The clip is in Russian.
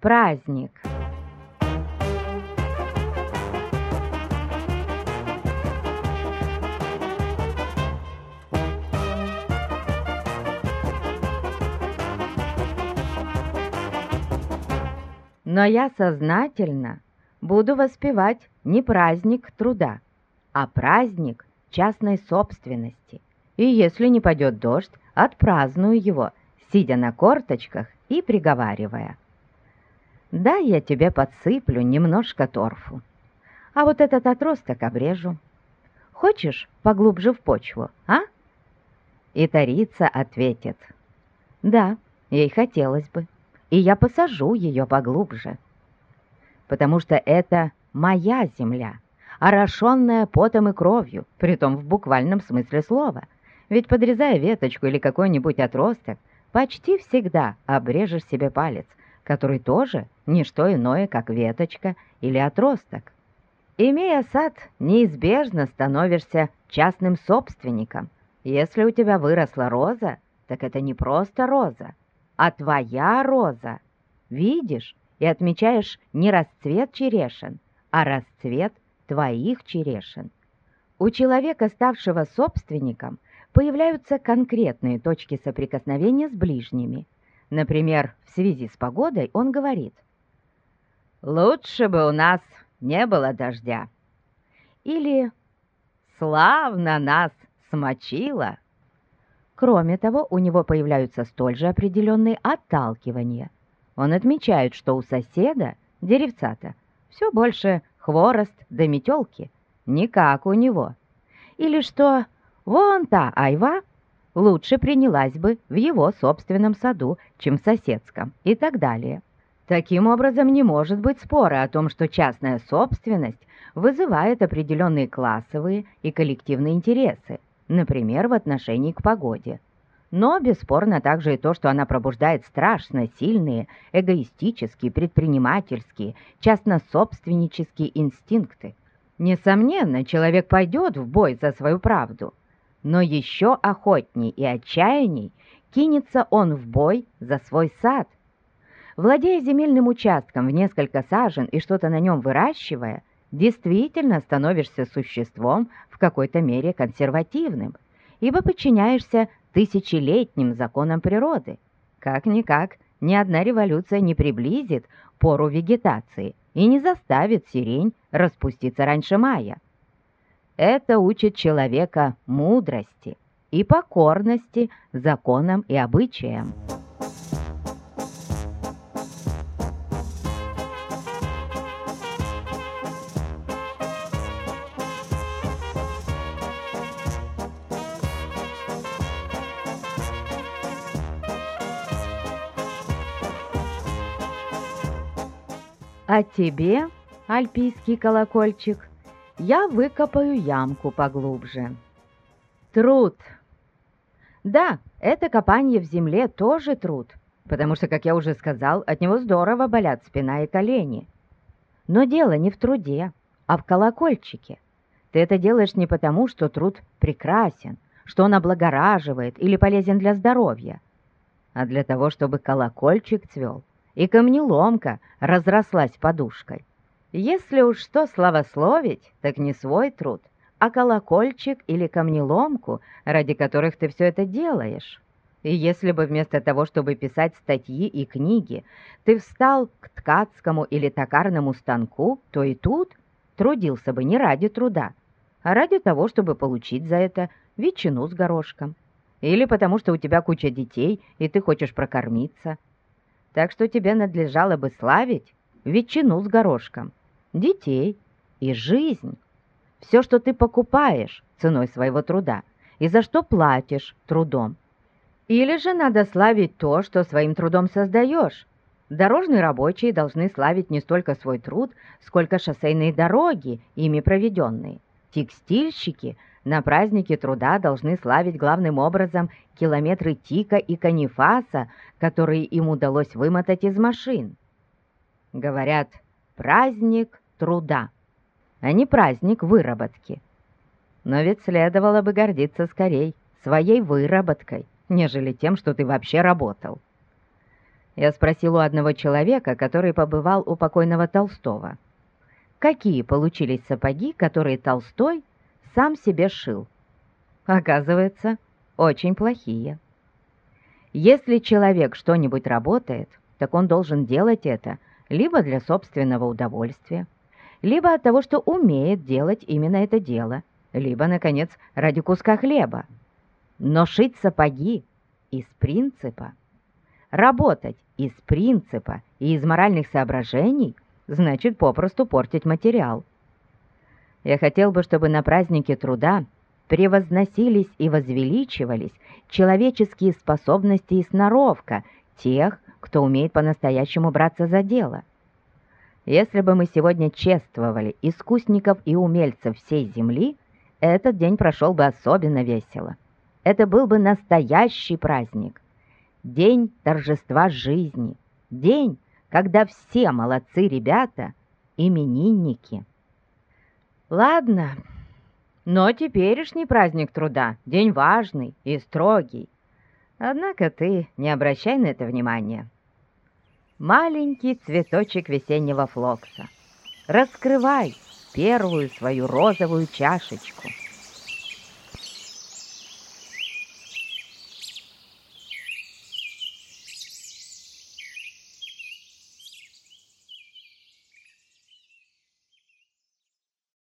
Праздник. Но я сознательно буду воспевать не праздник труда, а праздник частной собственности. И если не пойдет дождь, отпраздную его, сидя на корточках и приговаривая. Да, я тебе подсыплю немножко торфу, а вот этот отросток обрежу. Хочешь поглубже в почву, а? И Тарица ответит. Да, ей хотелось бы, и я посажу ее поглубже, потому что это моя земля, орошенная потом и кровью, притом в буквальном смысле слова. Ведь подрезая веточку или какой-нибудь отросток, почти всегда обрежешь себе палец, который тоже не что иное, как веточка или отросток. Имея сад, неизбежно становишься частным собственником. Если у тебя выросла роза, так это не просто роза, а твоя роза. Видишь и отмечаешь не расцвет черешин, а расцвет твоих черешин. У человека, ставшего собственником, появляются конкретные точки соприкосновения с ближними. Например, в связи с погодой он говорит «Лучше бы у нас не было дождя» или «Славно нас смочило». Кроме того, у него появляются столь же определенные отталкивания. Он отмечает, что у соседа, деревца-то, все больше хворост да метелки, не как у него. Или что вон та айва лучше принялась бы в его собственном саду, чем в соседском, и так далее. Таким образом, не может быть спора о том, что частная собственность вызывает определенные классовые и коллективные интересы, например, в отношении к погоде. Но бесспорно также и то, что она пробуждает страшно сильные, эгоистические, предпринимательские, частно-собственнические инстинкты. Несомненно, человек пойдет в бой за свою правду, но еще охотней и отчаянней кинется он в бой за свой сад. Владея земельным участком в несколько сажен и что-то на нем выращивая, действительно становишься существом в какой-то мере консервативным, ибо подчиняешься тысячелетним законам природы. Как-никак, ни одна революция не приблизит пору вегетации и не заставит сирень распуститься раньше мая. Это учит человека мудрости и покорности законам и обычаям. А тебе, альпийский колокольчик, я выкопаю ямку поглубже. Труд. Да, это копание в земле тоже труд, потому что, как я уже сказал, от него здорово болят спина и колени. Но дело не в труде, а в колокольчике. Ты это делаешь не потому, что труд прекрасен, что он облагораживает или полезен для здоровья, а для того, чтобы колокольчик цвел и камнеломка разрослась подушкой. Если уж что славословить, так не свой труд, а колокольчик или камнеломку, ради которых ты все это делаешь. И если бы вместо того, чтобы писать статьи и книги, ты встал к ткацкому или токарному станку, то и тут трудился бы не ради труда, а ради того, чтобы получить за это ветчину с горошком. Или потому, что у тебя куча детей, и ты хочешь прокормиться так что тебе надлежало бы славить ветчину с горошком, детей и жизнь. Все, что ты покупаешь ценой своего труда и за что платишь трудом. Или же надо славить то, что своим трудом создаешь. Дорожные рабочие должны славить не столько свой труд, сколько шоссейные дороги, ими проведенные. Текстильщики на празднике труда должны славить главным образом километры тика и канифаса, которые им удалось вымотать из машин. Говорят, праздник труда, а не праздник выработки. Но ведь следовало бы гордиться скорей своей выработкой, нежели тем, что ты вообще работал. Я спросил у одного человека, который побывал у покойного Толстого, какие получились сапоги, которые Толстой сам себе шил. Оказывается, очень плохие. Если человек что-нибудь работает, так он должен делать это либо для собственного удовольствия, либо от того, что умеет делать именно это дело, либо, наконец, ради куска хлеба. Но шить сапоги из принципа, работать из принципа и из моральных соображений значит попросту портить материал. Я хотел бы, чтобы на празднике труда превозносились и возвеличивались человеческие способности и сноровка тех, кто умеет по-настоящему браться за дело. Если бы мы сегодня чествовали искусников и умельцев всей земли, этот день прошел бы особенно весело. Это был бы настоящий праздник – день торжества жизни, день, когда все молодцы ребята именинники. Ладно, но теперешний праздник труда, день важный и строгий. Однако ты не обращай на это внимания. Маленький цветочек весеннего флокса, раскрывай первую свою розовую чашечку —